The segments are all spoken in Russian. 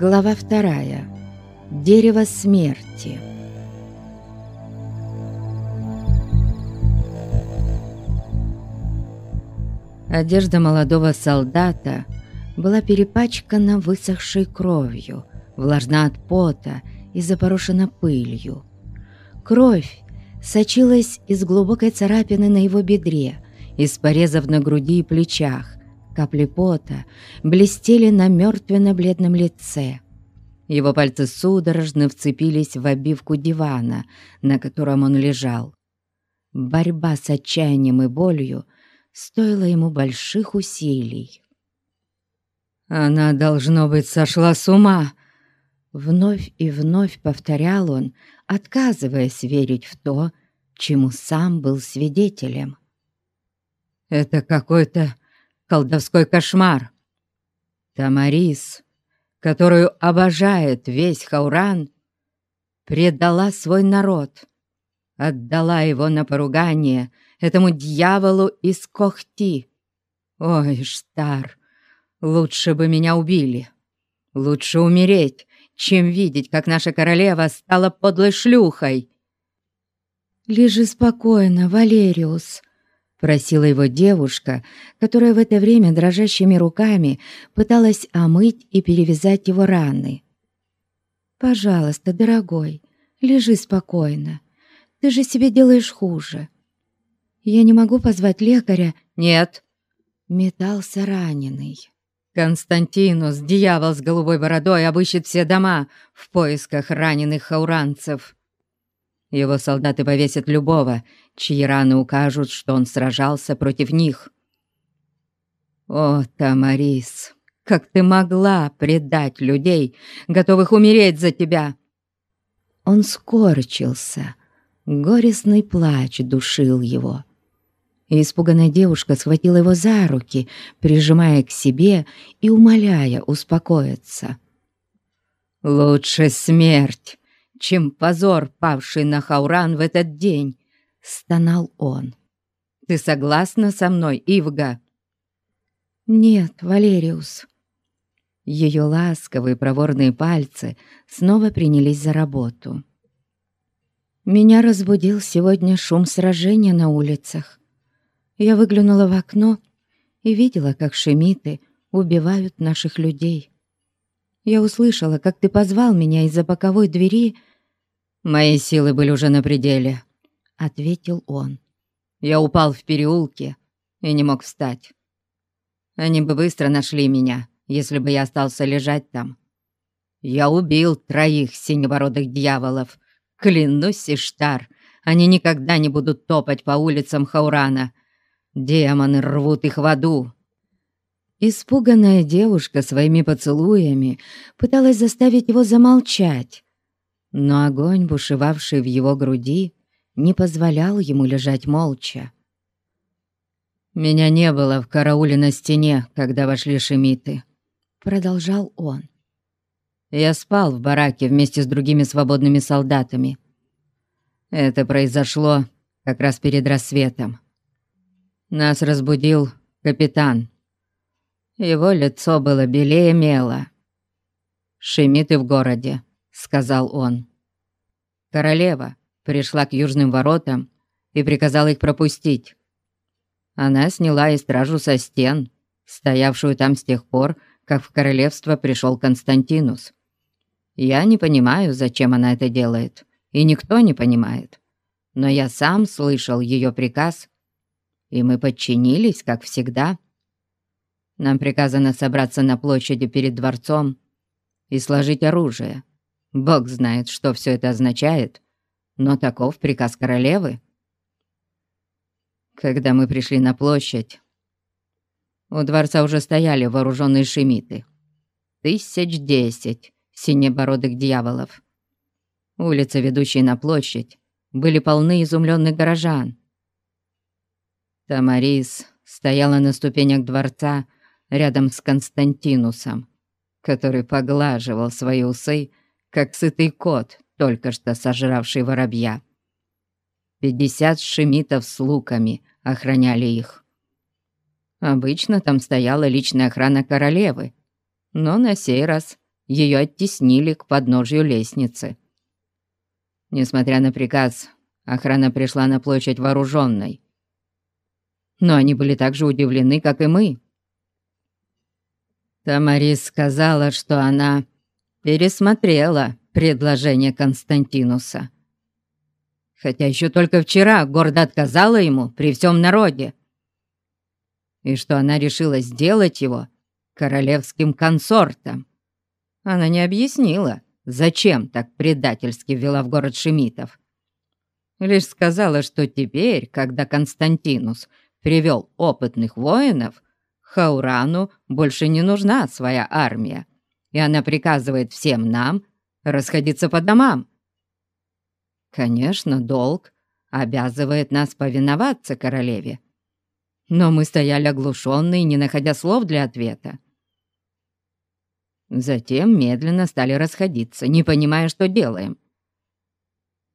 Глава вторая. Дерево смерти. Одежда молодого солдата была перепачкана высохшей кровью, влажна от пота и запорошена пылью. Кровь сочилась из глубокой царапины на его бедре, из порезов на груди и плечах. Капли пота блестели на мертвенно-бледном лице. Его пальцы судорожно вцепились в обивку дивана, на котором он лежал. Борьба с отчаянием и болью стоила ему больших усилий. «Она, должно быть, сошла с ума!» Вновь и вновь повторял он, отказываясь верить в то, чему сам был свидетелем. «Это какой-то колдовской кошмар. Тамарис, которую обожает весь Хауран, предала свой народ, отдала его на поругание этому дьяволу из Кохти. Ой, Штар, лучше бы меня убили, лучше умереть, чем видеть, как наша королева стала подлой шлюхой. «Лежи спокойно, Валериус», — просила его девушка, которая в это время дрожащими руками пыталась омыть и перевязать его раны. «Пожалуйста, дорогой, лежи спокойно. Ты же себе делаешь хуже. Я не могу позвать лекаря». «Нет», — метался раненый. Константинус, дьявол с голубой бородой, обыщет все дома в поисках раненых хауранцев. Его солдаты повесят любого, чьи раны укажут, что он сражался против них. О, Тамарис, как ты могла предать людей, готовых умереть за тебя? Он скорчился, горестный плач душил его и испуганная девушка схватила его за руки, прижимая к себе и умоляя успокоиться. «Лучше смерть, чем позор, павший на Хауран в этот день», — стонал он. «Ты согласна со мной, Ивга?» «Нет, Валериус». Ее ласковые проворные пальцы снова принялись за работу. Меня разбудил сегодня шум сражения на улицах. Я выглянула в окно и видела, как шемиты убивают наших людей. Я услышала, как ты позвал меня из-за боковой двери. «Мои силы были уже на пределе», — ответил он. «Я упал в переулке и не мог встать. Они бы быстро нашли меня, если бы я остался лежать там. Я убил троих синебородых дьяволов. Клянусь, Иштар, они никогда не будут топать по улицам Хаурана, Демоны рвут их в аду. Испуганная девушка своими поцелуями пыталась заставить его замолчать, но огонь, бушевавший в его груди, не позволял ему лежать молча. «Меня не было в карауле на стене, когда вошли шемиты», — продолжал он. «Я спал в бараке вместе с другими свободными солдатами. Это произошло как раз перед рассветом. Нас разбудил капитан. Его лицо было белее мела. «Шемиты в городе», — сказал он. Королева пришла к южным воротам и приказала их пропустить. Она сняла и стражу со стен, стоявшую там с тех пор, как в королевство пришел Константинус. Я не понимаю, зачем она это делает, и никто не понимает. Но я сам слышал ее приказ и мы подчинились, как всегда. Нам приказано собраться на площади перед дворцом и сложить оружие. Бог знает, что все это означает, но таков приказ королевы. Когда мы пришли на площадь, у дворца уже стояли вооруженные шемиты. Тысяч десять синебородых дьяволов. Улицы, ведущие на площадь, были полны изумленных горожан. Тамарис стояла на ступенях дворца рядом с Константинусом, который поглаживал свои усы, как сытый кот, только что сожравший воробья. Пятьдесят шемитов с луками охраняли их. Обычно там стояла личная охрана королевы, но на сей раз ее оттеснили к подножью лестницы. Несмотря на приказ, охрана пришла на площадь вооруженной. Но они были так же удивлены, как и мы. Тамарис сказала, что она пересмотрела предложение Константинуса. Хотя еще только вчера гордо отказала ему при всем народе. И что она решила сделать его королевским консортом. Она не объяснила, зачем так предательски ввела в город шемитов. Лишь сказала, что теперь, когда Константинус привел опытных воинов, Хаурану больше не нужна своя армия, и она приказывает всем нам расходиться по домам. Конечно, долг обязывает нас повиноваться королеве, но мы стояли оглушенные, не находя слов для ответа. Затем медленно стали расходиться, не понимая, что делаем.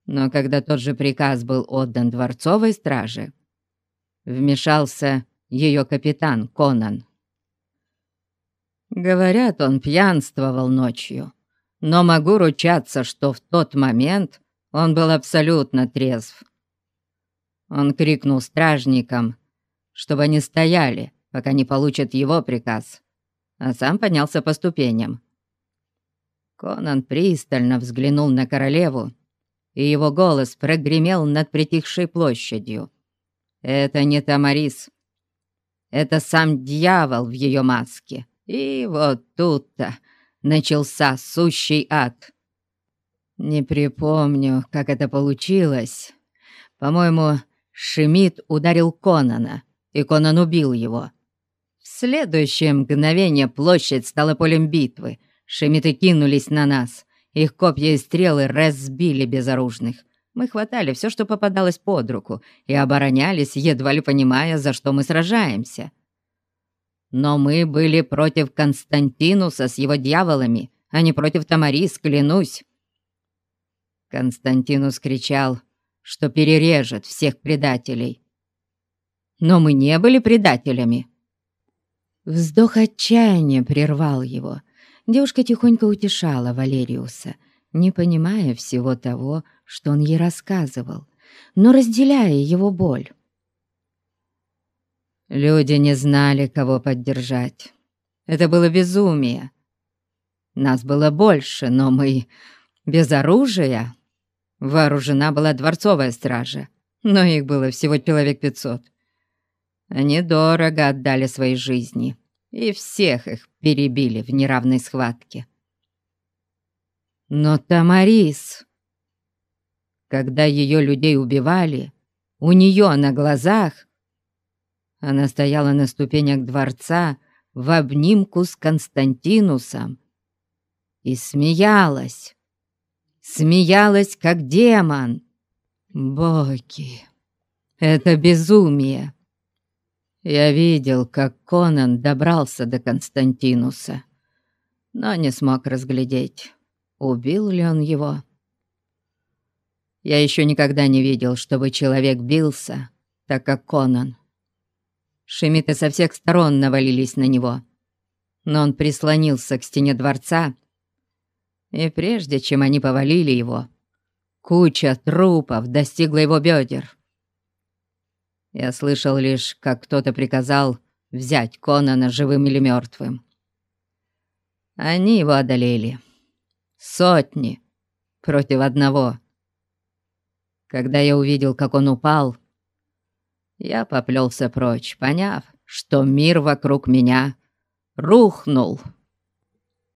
Но когда тот же приказ был отдан дворцовой страже, вмешался ее капитан Конан. Говорят, он пьянствовал ночью, но могу ручаться, что в тот момент он был абсолютно трезв. Он крикнул стражникам, чтобы они стояли, пока не получат его приказ, а сам поднялся по ступеням. Конан пристально взглянул на королеву, и его голос прогремел над притихшей площадью. «Это не Тамарис. Это сам дьявол в ее маске. И вот тут-то начался сущий ад. Не припомню, как это получилось. По-моему, Шемид ударил Конана, и Конан убил его. В следующее мгновение площадь стала полем битвы. Шемиты кинулись на нас. Их копья и стрелы разбили безоружных. Мы хватали все, что попадалось под руку, и оборонялись, едва ли понимая, за что мы сражаемся. Но мы были против Константинуса с его дьяволами, а не против Тамарис, клянусь. Константинус кричал, что перережет всех предателей. Но мы не были предателями. Вздох отчаяния прервал его. Девушка тихонько утешала Валериуса, не понимая всего того, что он ей рассказывал, но разделяя его боль. Люди не знали, кого поддержать. Это было безумие. Нас было больше, но мы без оружия. Вооружена была дворцовая стража, но их было всего человек пятьсот. Они дорого отдали свои жизни, и всех их перебили в неравной схватке. Но Тамарис, когда ее людей убивали, у нее на глазах она стояла на ступенях дворца в обнимку с Константинусом и смеялась смеялась, как демон. Боги, это безумие. Я видел, как Конан добрался до Константинуса, но не смог разглядеть, убил ли он его. Я еще никогда не видел, чтобы человек бился, так как Конан. Шемиты со всех сторон навалились на него, но он прислонился к стене дворца и прежде чем они повалили его, куча трупов достигла его бедер. Я слышал лишь, как кто-то приказал взять Конана живым или мертвым. Они его одолели. Сотни против одного. Когда я увидел, как он упал, я поплелся прочь, поняв, что мир вокруг меня рухнул.